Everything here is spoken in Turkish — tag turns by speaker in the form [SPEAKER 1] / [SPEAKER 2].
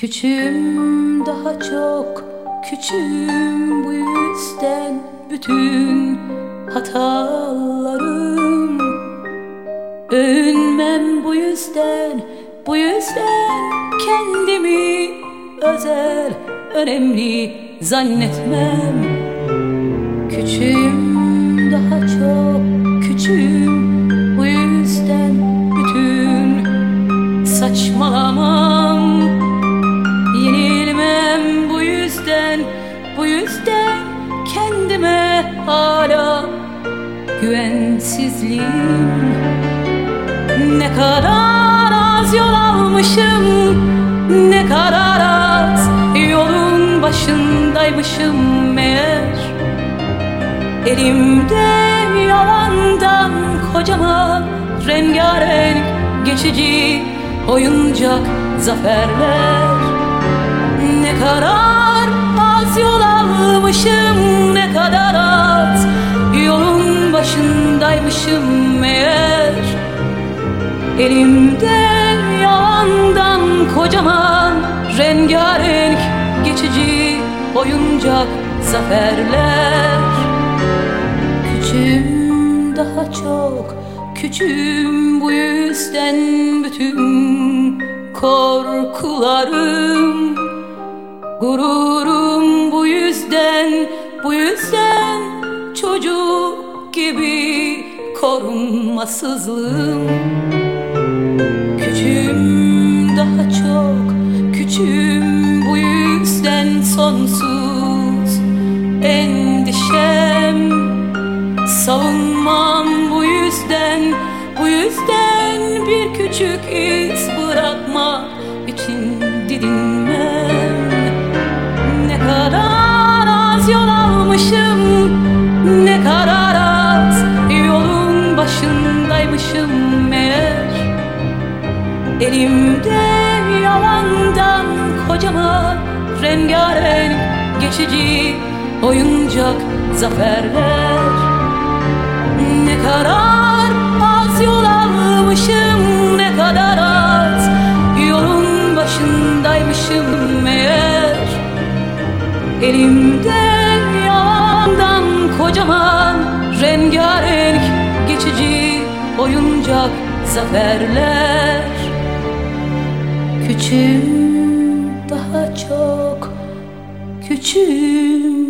[SPEAKER 1] Küçüğüm daha çok küçüğüm bu yüzden bütün hatalarım. Övünmem bu yüzden bu yüzden kendimi özel önemli zannetmem. Küçüğüm daha çok küçüğüm bu yüzden bütün saçmalamam güvensizliğim. Ne kadar az yol almışım ne kadar az yolun başındaymışım meğer. Elimde yalandan kocaman rengarenk geçici oyuncak zaferler. Ne kadar Elimde yalandan kocaman rengarenk geçici oyuncak zaferler. Küçüğüm daha çok küçüğüm bu yüzden bütün korkularım. Gururum bu yüzden bu yüzden çocuk gibi korunmasızlığım Küçüğüm daha çok küçüğüm bu yüzden sonsuz. Endişem Savunmam bu yüzden bu yüzden bir küçük iz bırakmak için didinmem. Ne kadar az yol almışım ne kadar az yolun başındaymışım Elimde yalandan kocaman rengarenk geçici oyuncak zaferler. Ne kadar az yol almışım ne kadar az yolun başındaymışım meğer. Elimde yalandan kocaman rengarenk geçici oyuncak zaferler Küçüğüm daha çok küçüğüm